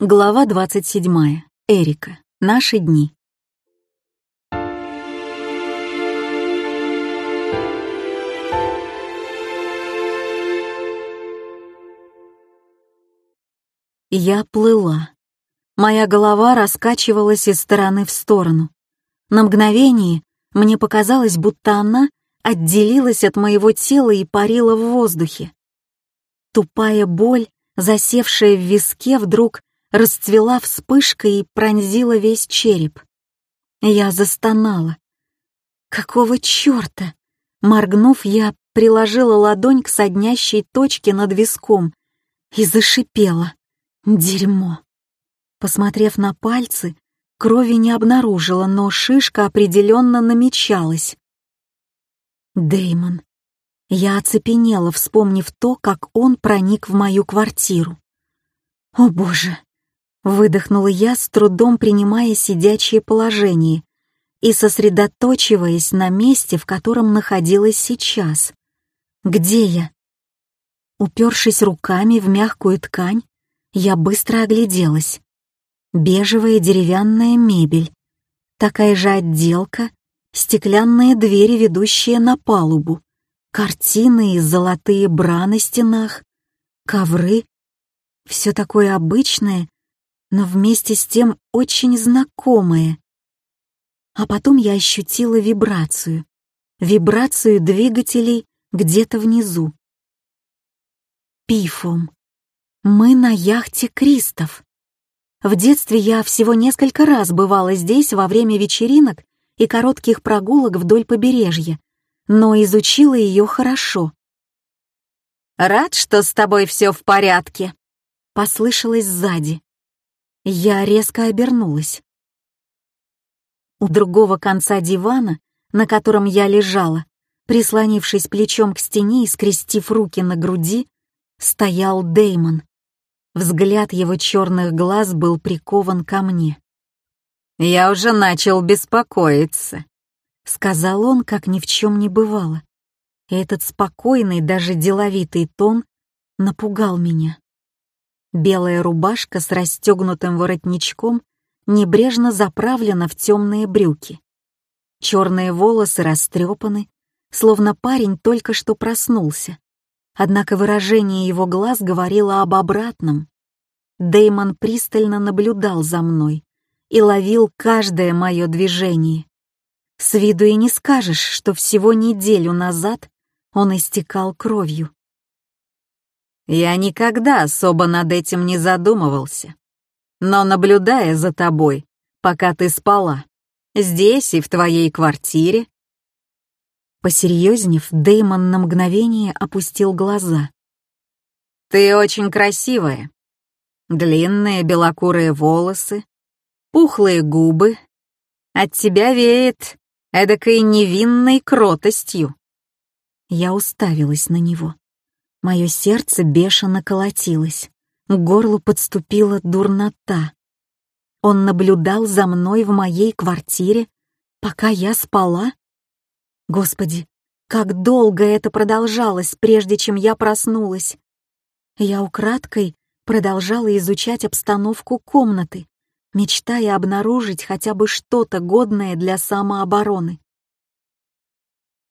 Глава 27. Эрика. Наши дни. Я плыла. Моя голова раскачивалась из стороны в сторону. На мгновение мне показалось, будто она отделилась от моего тела и парила в воздухе. Тупая боль, засевшая в виске, вдруг расцвела вспышкой и пронзила весь череп. Я застонала. Какого черта? Моргнув, я приложила ладонь к соднящей точке над виском и зашипела. Дерьмо. Посмотрев на пальцы, крови не обнаружила, но шишка определенно намечалась. Деймон. Я оцепенела, вспомнив то, как он проник в мою квартиру. О боже, Выдохнула я, с трудом принимая сидячее положение и сосредоточиваясь на месте, в котором находилась сейчас. Где я? Упершись руками в мягкую ткань, я быстро огляделась. Бежевая деревянная мебель, такая же отделка, стеклянные двери, ведущие на палубу, картины и золотые бра на стенах, ковры. Все такое обычное но вместе с тем очень знакомые. А потом я ощутила вибрацию, вибрацию двигателей где-то внизу. Пифом. Мы на яхте Кристов. В детстве я всего несколько раз бывала здесь во время вечеринок и коротких прогулок вдоль побережья, но изучила ее хорошо. «Рад, что с тобой все в порядке», — послышалось сзади. Я резко обернулась. У другого конца дивана, на котором я лежала, прислонившись плечом к стене и скрестив руки на груди, стоял Деймон. Взгляд его черных глаз был прикован ко мне. «Я уже начал беспокоиться», — сказал он, как ни в чем не бывало. И этот спокойный, даже деловитый тон напугал меня. Белая рубашка с расстегнутым воротничком небрежно заправлена в темные брюки. Черные волосы растрепаны, словно парень только что проснулся. Однако выражение его глаз говорило об обратном. Деймон пристально наблюдал за мной и ловил каждое мое движение. С виду и не скажешь, что всего неделю назад он истекал кровью. Я никогда особо над этим не задумывался. Но наблюдая за тобой, пока ты спала, здесь и в твоей квартире... Посерьезнев, Деймон на мгновение опустил глаза. «Ты очень красивая. Длинные белокурые волосы, пухлые губы. От тебя веет эдакой невинной кротостью». Я уставилась на него. Мое сердце бешено колотилось, к горлу подступила дурнота. Он наблюдал за мной в моей квартире, пока я спала? Господи, как долго это продолжалось, прежде чем я проснулась. Я украдкой продолжала изучать обстановку комнаты, мечтая обнаружить хотя бы что-то годное для самообороны.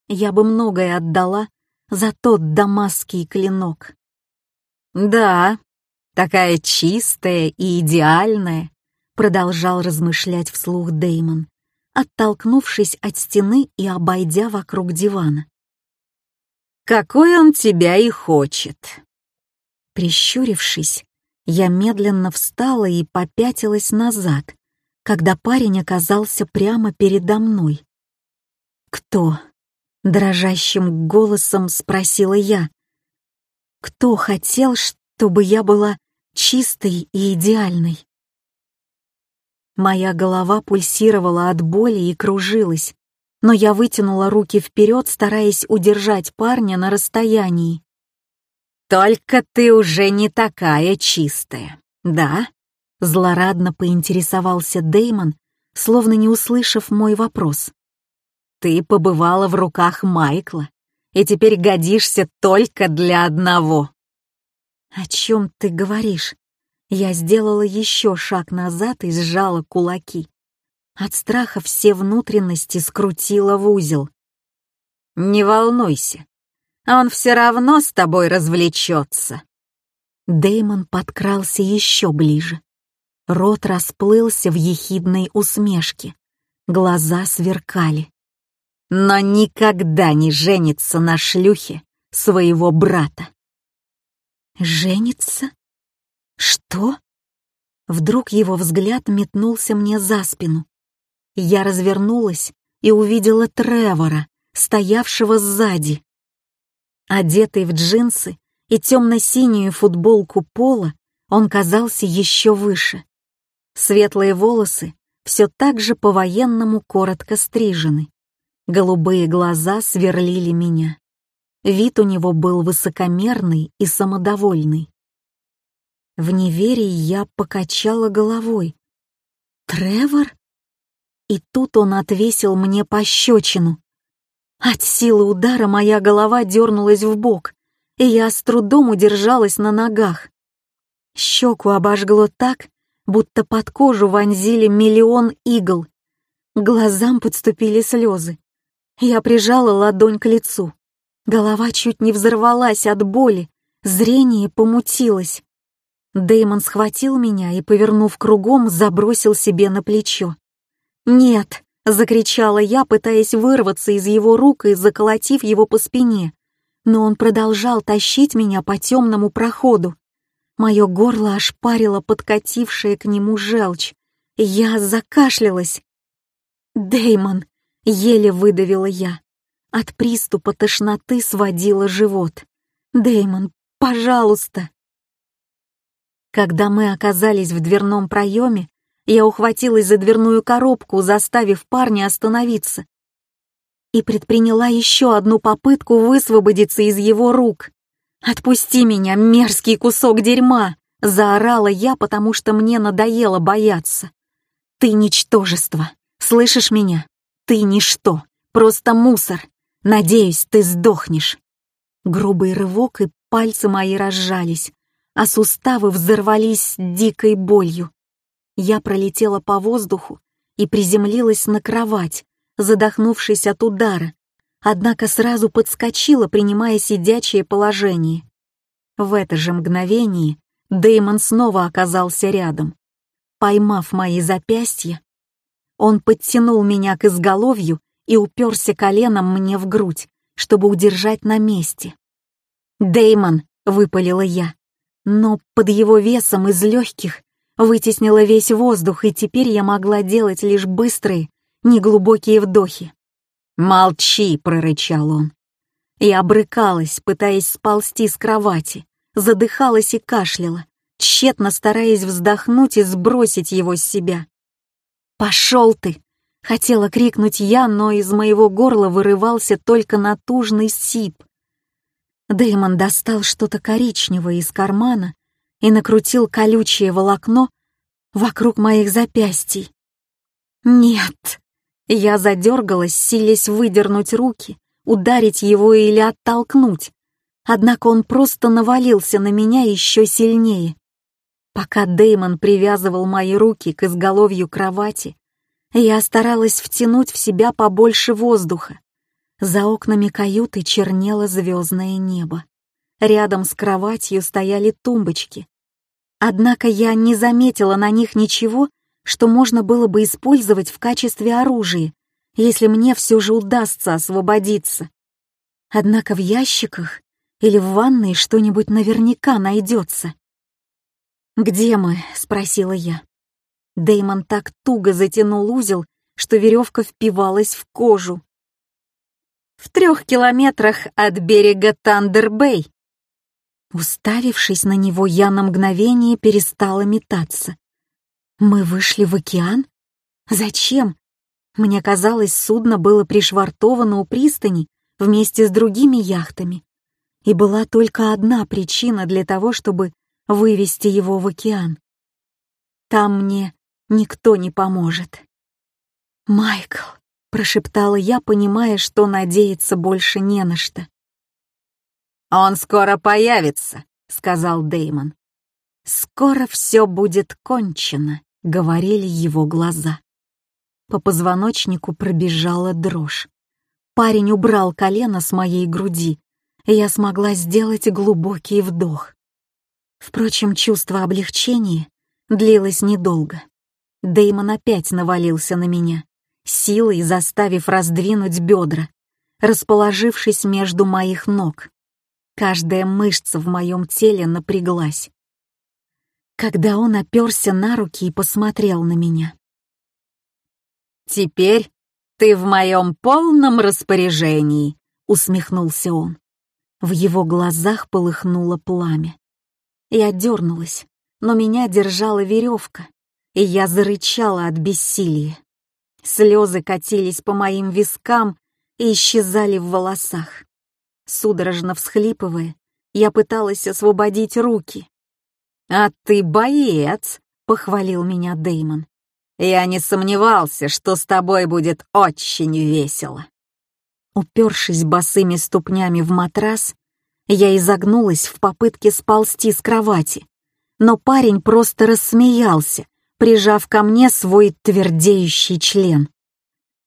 Я бы многое отдала, за тот дамасский клинок. «Да, такая чистая и идеальная», — продолжал размышлять вслух Деймон, оттолкнувшись от стены и обойдя вокруг дивана. «Какой он тебя и хочет!» Прищурившись, я медленно встала и попятилась назад, когда парень оказался прямо передо мной. «Кто?» Дрожащим голосом спросила я. Кто хотел, чтобы я была чистой и идеальной? Моя голова пульсировала от боли и кружилась, но я вытянула руки вперед, стараясь удержать парня на расстоянии. «Только ты уже не такая чистая, да?» Злорадно поинтересовался Деймон, словно не услышав мой вопрос. Ты побывала в руках Майкла и теперь годишься только для одного. О чем ты говоришь? Я сделала еще шаг назад и сжала кулаки. От страха все внутренности скрутила в узел. «Не волнуйся, он все равно с тобой развлечется». Деймон подкрался еще ближе. Рот расплылся в ехидной усмешке. Глаза сверкали. «Но никогда не женится на шлюхе своего брата». «Женится? Что?» Вдруг его взгляд метнулся мне за спину. Я развернулась и увидела Тревора, стоявшего сзади. Одетый в джинсы и темно-синюю футболку пола, он казался еще выше. Светлые волосы все так же по-военному коротко стрижены. Голубые глаза сверлили меня. Вид у него был высокомерный и самодовольный. В неверии я покачала головой. «Тревор?» И тут он отвесил мне пощечину. От силы удара моя голова дернулась в бок, и я с трудом удержалась на ногах. Щеку обожгло так, будто под кожу вонзили миллион игл. Глазам подступили слезы. Я прижала ладонь к лицу. Голова чуть не взорвалась от боли, зрение помутилось. Дэймон схватил меня и, повернув кругом, забросил себе на плечо. «Нет!» — закричала я, пытаясь вырваться из его рук и заколотив его по спине. Но он продолжал тащить меня по темному проходу. Мое горло ошпарило подкатившая к нему желчь. Я закашлялась. Деймон, еле выдавила я. От приступа тошноты сводила живот. Деймон, пожалуйста. Когда мы оказались в дверном проеме, я ухватилась за дверную коробку, заставив парня остановиться, и предприняла еще одну попытку высвободиться из его рук. «Отпусти меня, мерзкий кусок дерьма!» — заорала я, потому что мне надоело бояться. «Ты ничтожество! Слышишь меня? Ты ничто, просто мусор! Надеюсь, ты сдохнешь!» Грубый рывок, и пальцы мои разжались, а суставы взорвались дикой болью. Я пролетела по воздуху и приземлилась на кровать, задохнувшись от удара, однако сразу подскочила, принимая сидячее положение. В это же мгновение Дэймон снова оказался рядом. Поймав мои запястья, он подтянул меня к изголовью и уперся коленом мне в грудь, чтобы удержать на месте. Дэймон, выпалила я, но под его весом из легких вытеснила весь воздух, и теперь я могла делать лишь быстрые, неглубокие вдохи. «Молчи!» — прорычал он. Я обрыкалась, пытаясь сползти с кровати, задыхалась и кашляла, тщетно стараясь вздохнуть и сбросить его с себя. «Пошел ты!» — хотела крикнуть я, но из моего горла вырывался только натужный сип. Дэймон достал что-то коричневое из кармана и накрутил колючее волокно вокруг моих запястий. «Нет!» Я задергалась, силясь выдернуть руки, ударить его или оттолкнуть. Однако он просто навалился на меня еще сильнее. Пока Деймон привязывал мои руки к изголовью кровати, я старалась втянуть в себя побольше воздуха. За окнами каюты чернело звездное небо. Рядом с кроватью стояли тумбочки. Однако я не заметила на них ничего, что можно было бы использовать в качестве оружия, если мне все же удастся освободиться. Однако в ящиках или в ванной что-нибудь наверняка найдется. «Где мы?» — спросила я. Деймон так туго затянул узел, что веревка впивалась в кожу. «В трех километрах от берега Тандер-Бэй». Уставившись на него, я на мгновение перестала метаться. Мы вышли в океан? Зачем? Мне казалось, судно было пришвартовано у пристани вместе с другими яхтами. И была только одна причина для того, чтобы вывести его в океан. Там мне никто не поможет. «Майкл», — прошептала я, понимая, что надеяться больше не на что. «Он скоро появится», — сказал Деймон. «Скоро все будет кончено», — говорили его глаза. По позвоночнику пробежала дрожь. Парень убрал колено с моей груди, и я смогла сделать глубокий вдох. Впрочем, чувство облегчения длилось недолго. Дэймон опять навалился на меня, силой заставив раздвинуть бедра, расположившись между моих ног. Каждая мышца в моем теле напряглась. Когда он оперся на руки и посмотрел на меня. «Теперь ты в моем полном распоряжении», — усмехнулся он. В его глазах полыхнуло пламя. Я дернулась, но меня держала веревка, и я зарычала от бессилия. Слезы катились по моим вискам и исчезали в волосах. Судорожно всхлипывая, я пыталась освободить руки. «А ты боец!» — похвалил меня Деймон. «Я не сомневался, что с тобой будет очень весело». Упершись босыми ступнями в матрас, я изогнулась в попытке сползти с кровати, но парень просто рассмеялся, прижав ко мне свой твердеющий член.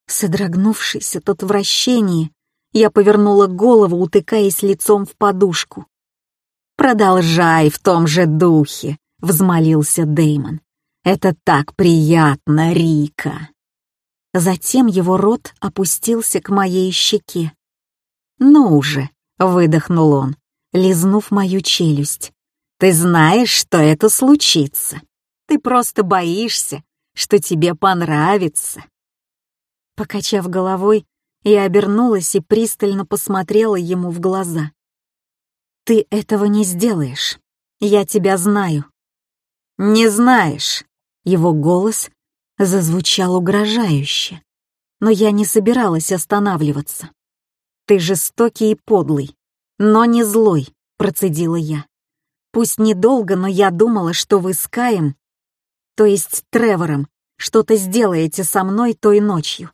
Содрогнувшись от отвращения, я повернула голову, утыкаясь лицом в подушку. «Продолжай в том же духе», — взмолился Деймон. «Это так приятно, Рика!» Затем его рот опустился к моей щеке. «Ну уже», — выдохнул он, лизнув мою челюсть. «Ты знаешь, что это случится. Ты просто боишься, что тебе понравится». Покачав головой, я обернулась и пристально посмотрела ему в глаза. «Ты этого не сделаешь. Я тебя знаю». «Не знаешь». Его голос зазвучал угрожающе, но я не собиралась останавливаться. «Ты жестокий и подлый, но не злой», — процедила я. «Пусть недолго, но я думала, что вы с Каем, то есть Тревором, что-то сделаете со мной той ночью.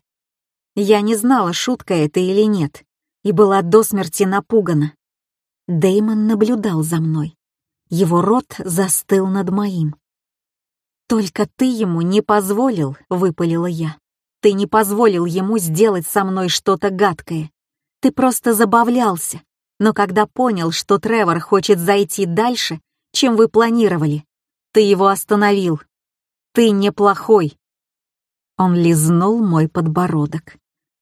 Я не знала, шутка это или нет, и была до смерти напугана. Деймон наблюдал за мной. Его рот застыл над моим. «Только ты ему не позволил», — выпалила я. «Ты не позволил ему сделать со мной что-то гадкое. Ты просто забавлялся, но когда понял, что Тревор хочет зайти дальше, чем вы планировали, ты его остановил. Ты неплохой». Он лизнул мой подбородок.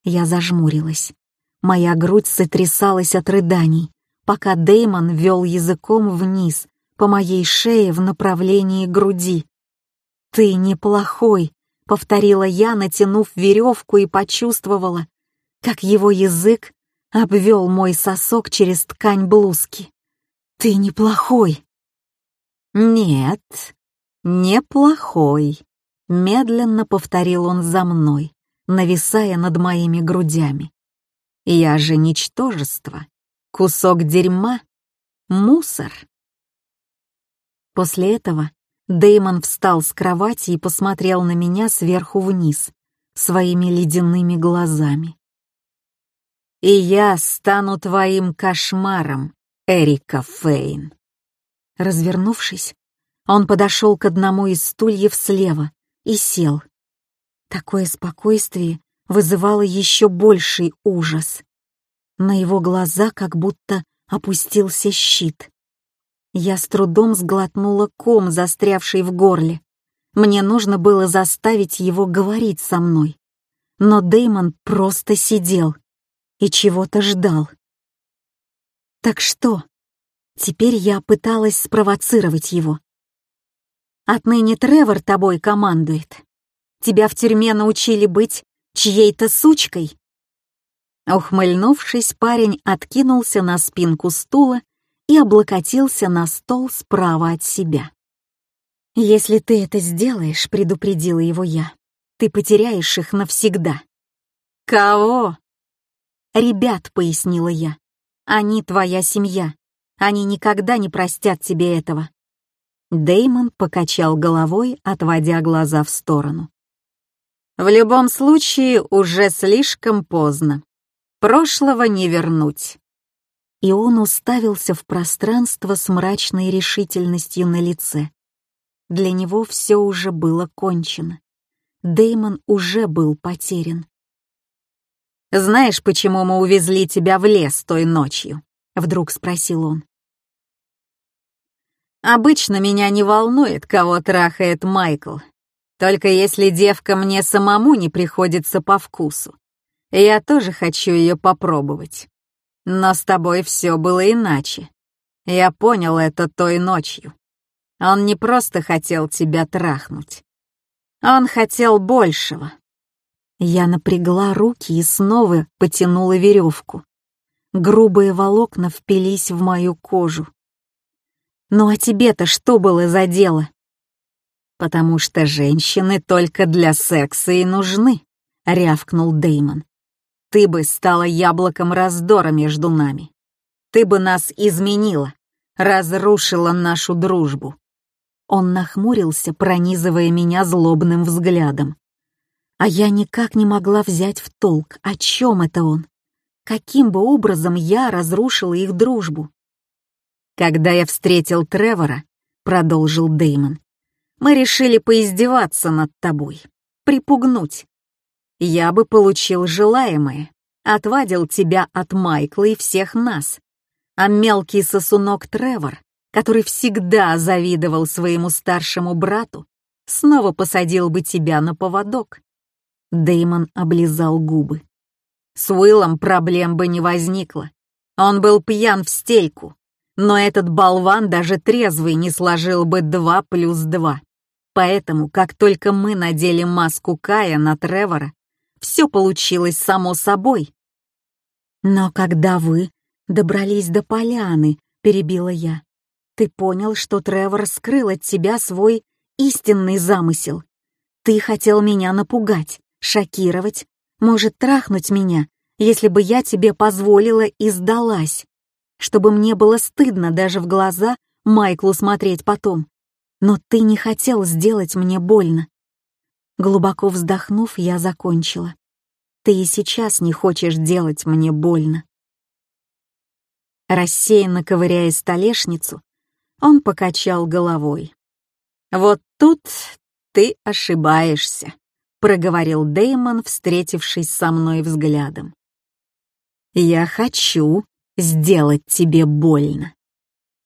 Я зажмурилась. Моя грудь сотрясалась от рыданий, пока Деймон вел языком вниз, по моей шее в направлении груди. «Ты неплохой», — повторила я, натянув веревку и почувствовала, как его язык обвел мой сосок через ткань блузки. «Ты неплохой». «Нет, неплохой», — медленно повторил он за мной нависая над моими грудями. Я же ничтожество, кусок дерьма, мусор. После этого Деймон встал с кровати и посмотрел на меня сверху вниз, своими ледяными глазами. «И я стану твоим кошмаром, Эрика Фейн». Развернувшись, он подошел к одному из стульев слева и сел, Такое спокойствие вызывало еще больший ужас. На его глаза как будто опустился щит. Я с трудом сглотнула ком, застрявший в горле. Мне нужно было заставить его говорить со мной. Но Деймон просто сидел и чего-то ждал. Так что? Теперь я пыталась спровоцировать его. Отныне Тревор тобой командует. Тебя в тюрьме научили быть чьей-то сучкой?» Ухмыльнувшись, парень откинулся на спинку стула и облокотился на стол справа от себя. «Если ты это сделаешь», — предупредила его я, — «ты потеряешь их навсегда». «Кого?» «Ребят», — пояснила я. «Они твоя семья. Они никогда не простят тебе этого». Деймон покачал головой, отводя глаза в сторону. В любом случае, уже слишком поздно. Прошлого не вернуть. и он уставился в пространство с мрачной решительностью на лице. Для него все уже было кончено. Деймон уже был потерян. «Знаешь, почему мы увезли тебя в лес той ночью?» — вдруг спросил он. «Обычно меня не волнует, кого трахает Майкл, только если девка мне самому не приходится по вкусу. Я тоже хочу ее попробовать. Но с тобой все было иначе. Я понял это той ночью. Он не просто хотел тебя трахнуть. Он хотел большего. Я напрягла руки и снова потянула веревку. Грубые волокна впились в мою кожу. «Ну а тебе-то что было за дело?» «Потому что женщины только для секса и нужны», — рявкнул Деймон. «Ты бы стала яблоком раздора между нами. Ты бы нас изменила, разрушила нашу дружбу». Он нахмурился, пронизывая меня злобным взглядом. А я никак не могла взять в толк, о чем это он. Каким бы образом я разрушила их дружбу? «Когда я встретил Тревора», — продолжил Деймон, мы решили поиздеваться над тобой, припугнуть. Я бы получил желаемое, отвадил тебя от Майкла и всех нас. А мелкий сосунок Тревор, который всегда завидовал своему старшему брату, снова посадил бы тебя на поводок. Деймон облизал губы. С Уиллом проблем бы не возникло. Он был пьян в стельку, но этот болван даже трезвый не сложил бы два плюс два. Поэтому, как только мы надели маску Кая на Тревора, все получилось само собой. «Но когда вы добрались до поляны», — перебила я, «ты понял, что Тревор скрыл от тебя свой истинный замысел. Ты хотел меня напугать, шокировать, может, трахнуть меня, если бы я тебе позволила и сдалась, чтобы мне было стыдно даже в глаза Майклу смотреть потом. Но ты не хотел сделать мне больно. Глубоко вздохнув, я закончила. Ты и сейчас не хочешь делать мне больно. Рассеянно ковыряя столешницу, он покачал головой. «Вот тут ты ошибаешься», — проговорил Деймон, встретившись со мной взглядом. «Я хочу сделать тебе больно.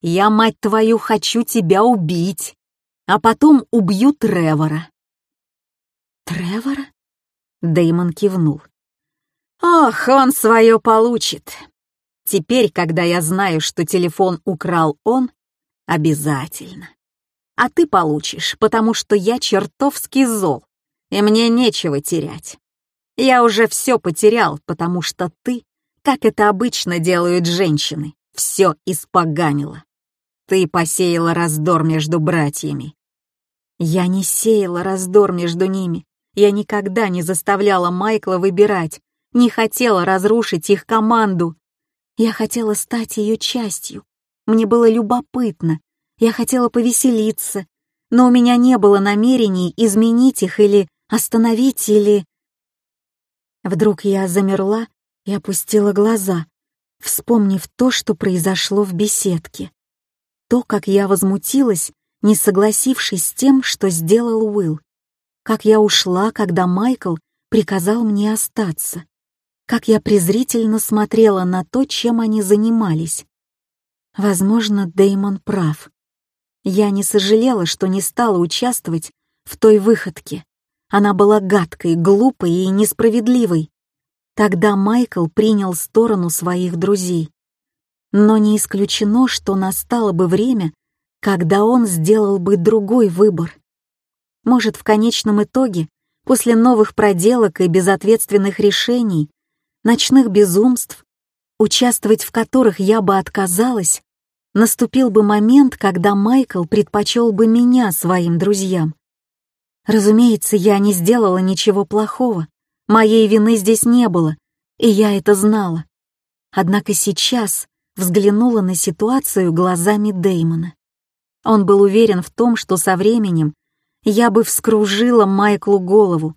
Я, мать твою, хочу тебя убить, а потом убью Тревора». «Тревора?» — Деймон кивнул. «Ох, он свое получит. Теперь, когда я знаю, что телефон украл он, обязательно. А ты получишь, потому что я чертовски зол, и мне нечего терять. Я уже все потерял, потому что ты как это обычно делают женщины, все испоганило. Ты посеяла раздор между братьями. Я не сеяла раздор между ними. Я никогда не заставляла Майкла выбирать, не хотела разрушить их команду. Я хотела стать ее частью. Мне было любопытно. Я хотела повеселиться. Но у меня не было намерений изменить их или остановить, или... Вдруг я замерла и опустила глаза, вспомнив то, что произошло в беседке. То, как я возмутилась, не согласившись с тем, что сделал Уилл. Как я ушла, когда Майкл приказал мне остаться. Как я презрительно смотрела на то, чем они занимались. Возможно, Деймон прав. Я не сожалела, что не стала участвовать в той выходке. Она была гадкой, глупой и несправедливой. Тогда Майкл принял сторону своих друзей. Но не исключено, что настало бы время, когда он сделал бы другой выбор. Может, в конечном итоге, после новых проделок и безответственных решений, ночных безумств, участвовать в которых я бы отказалась, наступил бы момент, когда Майкл предпочел бы меня своим друзьям. Разумеется, я не сделала ничего плохого, Моей вины здесь не было, и я это знала. Однако сейчас взглянула на ситуацию глазами Деймона. Он был уверен в том, что со временем я бы вскружила Майклу голову.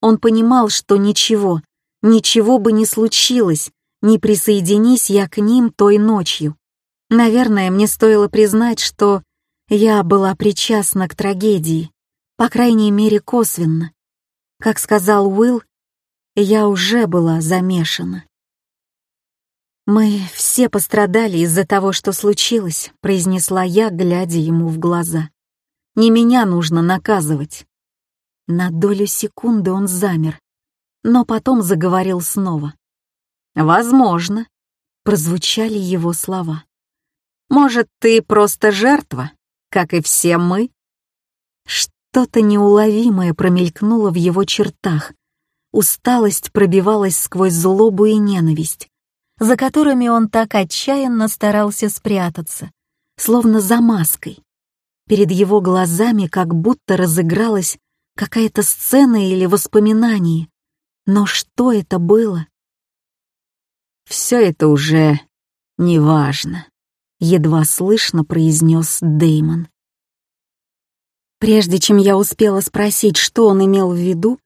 Он понимал, что ничего, ничего бы не случилось, не присоединись я к ним той ночью. Наверное, мне стоило признать, что я была причастна к трагедии, по крайней мере косвенно. Как сказал Уилл, я уже была замешана. «Мы все пострадали из-за того, что случилось», — произнесла я, глядя ему в глаза. «Не меня нужно наказывать». На долю секунды он замер, но потом заговорил снова. «Возможно», — прозвучали его слова. «Может, ты просто жертва, как и все мы?» Что-то неуловимое промелькнуло в его чертах. Усталость пробивалась сквозь злобу и ненависть, за которыми он так отчаянно старался спрятаться, словно за маской. Перед его глазами как будто разыгралась какая-то сцена или воспоминание. Но что это было? «Все это уже неважно», — едва слышно произнес Деймон. Прежде чем я успела спросить, что он имел в виду,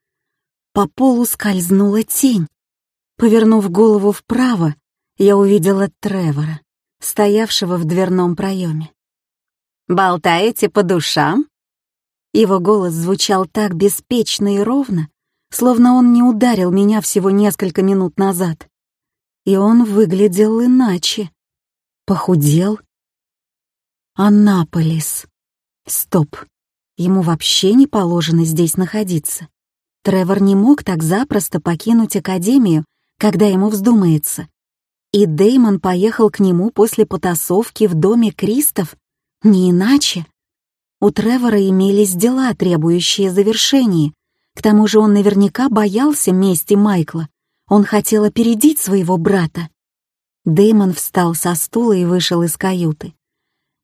по полу скользнула тень. Повернув голову вправо, я увидела Тревора, стоявшего в дверном проеме. «Болтаете по душам?» Его голос звучал так беспечно и ровно, словно он не ударил меня всего несколько минут назад и он выглядел иначе. Похудел. Анаполис. Стоп. Ему вообще не положено здесь находиться. Тревор не мог так запросто покинуть Академию, когда ему вздумается. И Деймон поехал к нему после потасовки в доме Кристов, не иначе. У Тревора имелись дела, требующие завершения. К тому же он наверняка боялся мести Майкла. Он хотел опередить своего брата. Дэймон встал со стула и вышел из каюты.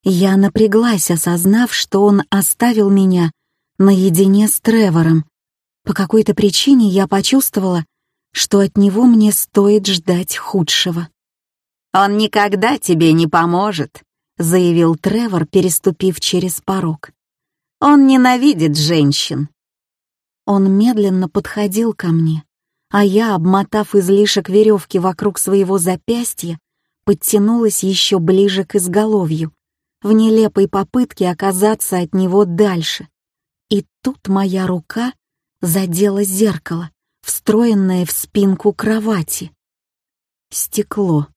Я напряглась, осознав, что он оставил меня наедине с Тревором. По какой-то причине я почувствовала, что от него мне стоит ждать худшего. «Он никогда тебе не поможет», — заявил Тревор, переступив через порог. «Он ненавидит женщин». Он медленно подходил ко мне, а я, обмотав излишек веревки вокруг своего запястья, подтянулась еще ближе к изголовью, в нелепой попытке оказаться от него дальше. И тут моя рука задела зеркало, встроенное в спинку кровати. Стекло.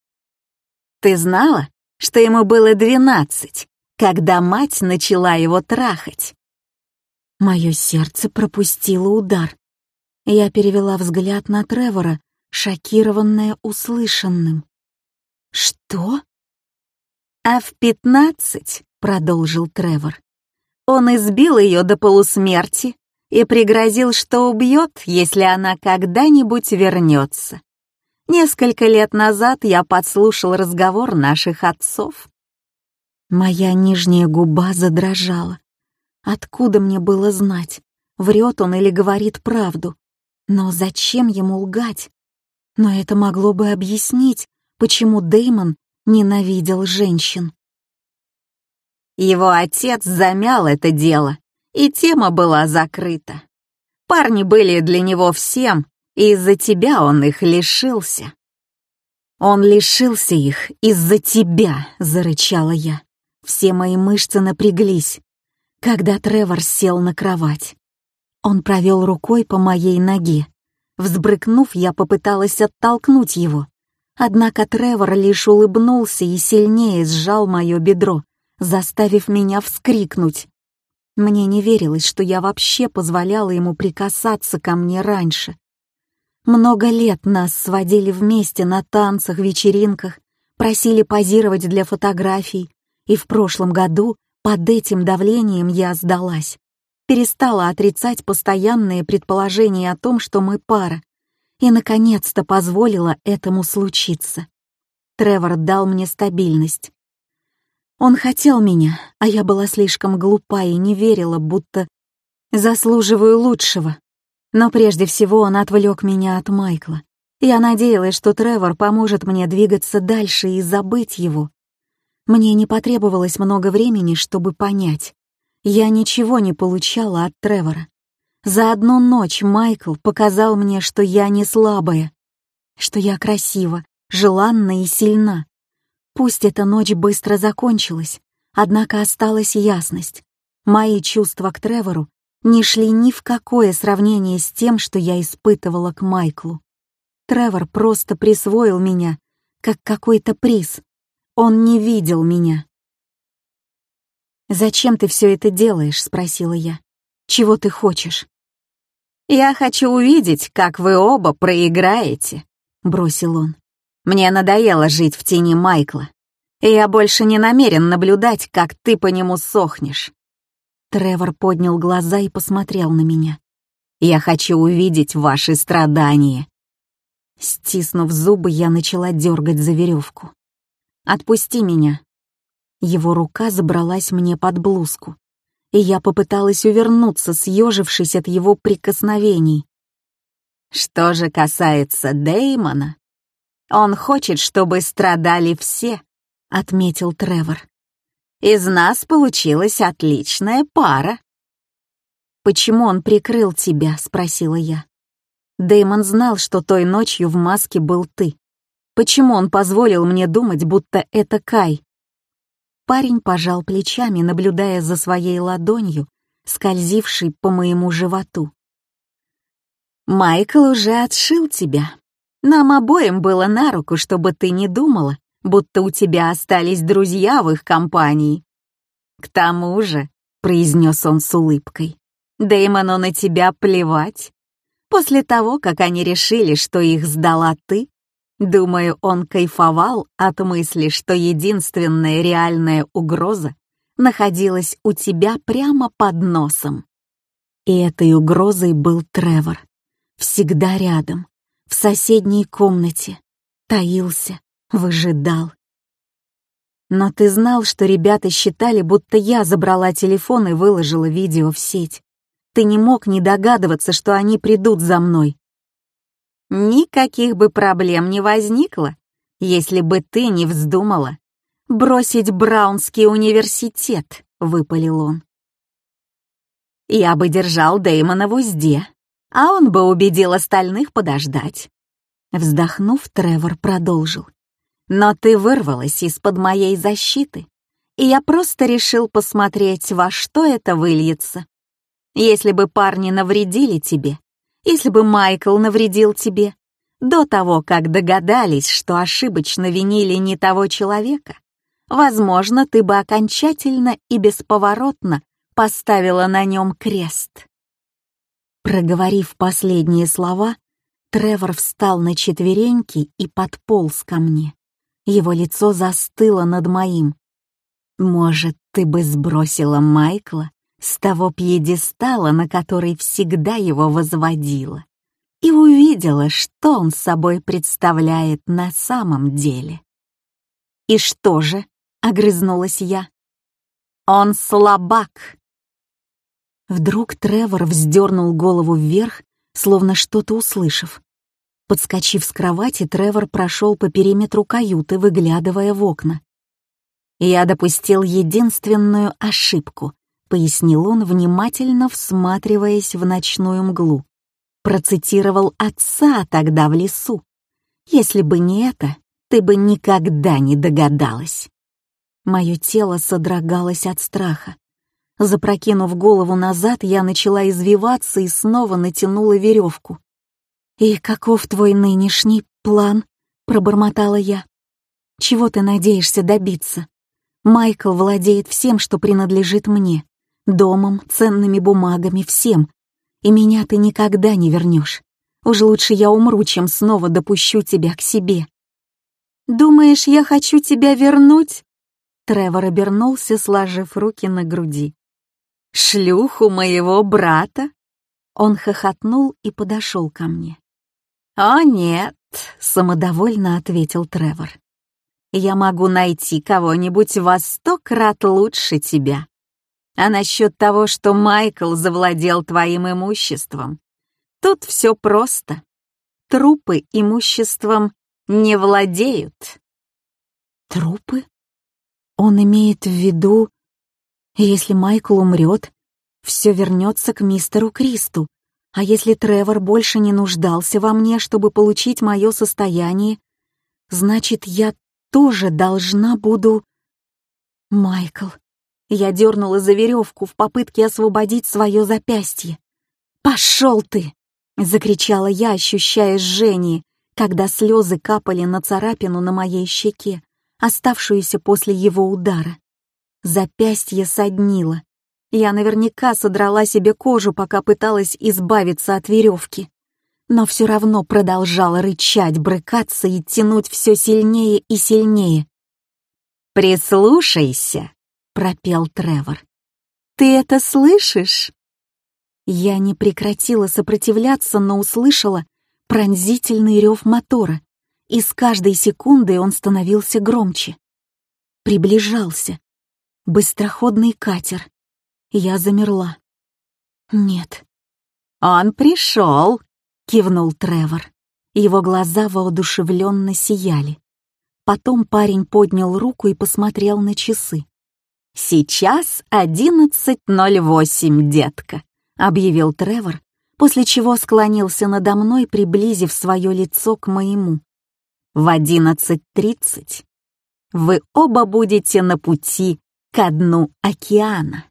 «Ты знала, что ему было двенадцать, когда мать начала его трахать?» Мое сердце пропустило удар. Я перевела взгляд на Тревора, шокированная услышанным. «Что?» «А в пятнадцать», — продолжил Тревор, «он избил ее до полусмерти и пригрозил, что убьет, если она когда-нибудь вернется. Несколько лет назад я подслушал разговор наших отцов». Моя нижняя губа задрожала. Откуда мне было знать, врет он или говорит правду? Но зачем ему лгать? Но это могло бы объяснить, почему Деймон ненавидел женщин. Его отец замял это дело, и тема была закрыта. Парни были для него всем, и из-за тебя он их лишился. «Он лишился их из-за тебя», — зарычала я. Все мои мышцы напряглись, когда Тревор сел на кровать. Он провел рукой по моей ноге. Взбрыкнув, я попыталась оттолкнуть его. Однако Тревор лишь улыбнулся и сильнее сжал мое бедро, заставив меня вскрикнуть. Мне не верилось, что я вообще позволяла ему прикасаться ко мне раньше. Много лет нас сводили вместе на танцах, вечеринках, просили позировать для фотографий, и в прошлом году под этим давлением я сдалась перестала отрицать постоянные предположения о том, что мы пара, и, наконец-то, позволила этому случиться. Тревор дал мне стабильность. Он хотел меня, а я была слишком глупа и не верила, будто заслуживаю лучшего. Но прежде всего он отвлек меня от Майкла. Я надеялась, что Тревор поможет мне двигаться дальше и забыть его. Мне не потребовалось много времени, чтобы понять. Я ничего не получала от Тревора. За одну ночь Майкл показал мне, что я не слабая, что я красива, желанна и сильна. Пусть эта ночь быстро закончилась, однако осталась ясность. Мои чувства к Тревору не шли ни в какое сравнение с тем, что я испытывала к Майклу. Тревор просто присвоил меня, как какой-то приз. Он не видел меня. «Зачем ты все это делаешь?» — спросила я. «Чего ты хочешь?» «Я хочу увидеть, как вы оба проиграете», — бросил он. «Мне надоело жить в тени Майкла, и я больше не намерен наблюдать, как ты по нему сохнешь». Тревор поднял глаза и посмотрел на меня. «Я хочу увидеть ваши страдания». Стиснув зубы, я начала дергать за веревку. «Отпусти меня». Его рука забралась мне под блузку и я попыталась увернуться, съежившись от его прикосновений. Что же касается Деймона, он хочет, чтобы страдали все, отметил Тревор. Из нас получилась отличная пара. Почему он прикрыл тебя? спросила я. Деймон знал, что той ночью в маске был ты. Почему он позволил мне думать, будто это Кай? Парень пожал плечами, наблюдая за своей ладонью, скользившей по моему животу. «Майкл уже отшил тебя. Нам обоим было на руку, чтобы ты не думала, будто у тебя остались друзья в их компании. К тому же», — произнес он с улыбкой, — «Дэймону на тебя плевать. После того, как они решили, что их сдала ты, Думаю, он кайфовал от мысли, что единственная реальная угроза находилась у тебя прямо под носом. И этой угрозой был Тревор. Всегда рядом, в соседней комнате. Таился, выжидал. Но ты знал, что ребята считали, будто я забрала телефон и выложила видео в сеть. Ты не мог не догадываться, что они придут за мной никаких бы проблем не возникло, если бы ты не вздумала бросить Браунский университет», — выпалил он. «Я бы держал Дэймона в узде, а он бы убедил остальных подождать». Вздохнув, Тревор продолжил. «Но ты вырвалась из-под моей защиты, и я просто решил посмотреть, во что это выльется. Если бы парни навредили тебе, если бы Майкл навредил тебе до того, как догадались, что ошибочно винили не того человека, возможно, ты бы окончательно и бесповоротно поставила на нем крест. Проговорив последние слова, Тревор встал на четвереньки и подполз ко мне. Его лицо застыло над моим. «Может, ты бы сбросила Майкла с того пьедестала, на который всегда его возводила, и увидела, что он собой представляет на самом деле. «И что же?» — огрызнулась я. «Он слабак!» Вдруг Тревор вздернул голову вверх, словно что-то услышав. Подскочив с кровати, Тревор прошел по периметру каюты, выглядывая в окна. Я допустил единственную ошибку, — пояснил он, внимательно всматриваясь в ночную мглу. Процитировал отца тогда в лесу. «Если бы не это, ты бы никогда не догадалась». Мое тело содрогалось от страха. Запрокинув голову назад, я начала извиваться и снова натянула веревку. «И каков твой нынешний план?» — пробормотала я. «Чего ты надеешься добиться? Майкл владеет всем, что принадлежит мне домом, ценными бумагами, всем. И меня ты никогда не вернешь. Уж лучше я умру, чем снова допущу тебя к себе. Думаешь, я хочу тебя вернуть? Тревор обернулся, сложив руки на груди. «Шлюху моего брата?» Он хохотнул и подошел ко мне. «О нет», — самодовольно ответил Тревор. «Я могу найти кого-нибудь во сто крат лучше тебя. А насчет того, что Майкл завладел твоим имуществом, тут все просто. Трупы имуществом не владеют. Трупы? Он имеет в виду, если Майкл умрет, все вернется к мистеру Кристу, а если Тревор больше не нуждался во мне, чтобы получить мое состояние, Значит, я тоже должна буду... Майкл. Я дернула за веревку в попытке освободить свое запястье. «Пошел ты!» — закричала я, ощущая жжение, когда слезы капали на царапину на моей щеке, оставшуюся после его удара. Запястье соднило. Я наверняка содрала себе кожу, пока пыталась избавиться от веревки. Но все равно продолжала рычать, брыкаться и тянуть все сильнее и сильнее. «Прислушайся», — пропел Тревор. «Ты это слышишь?» Я не прекратила сопротивляться, но услышала пронзительный рев мотора, и с каждой секундой он становился громче. Приближался. Быстроходный катер. Я замерла. «Нет». «Он пришел», — кивнул Тревор. Его глаза воодушевленно сияли. Потом парень поднял руку и посмотрел на часы. «Сейчас одиннадцать ноль восемь, детка», — объявил Тревор, после чего склонился надо мной, приблизив свое лицо к моему. «В одиннадцать тридцать вы оба будете на пути ко дну океана».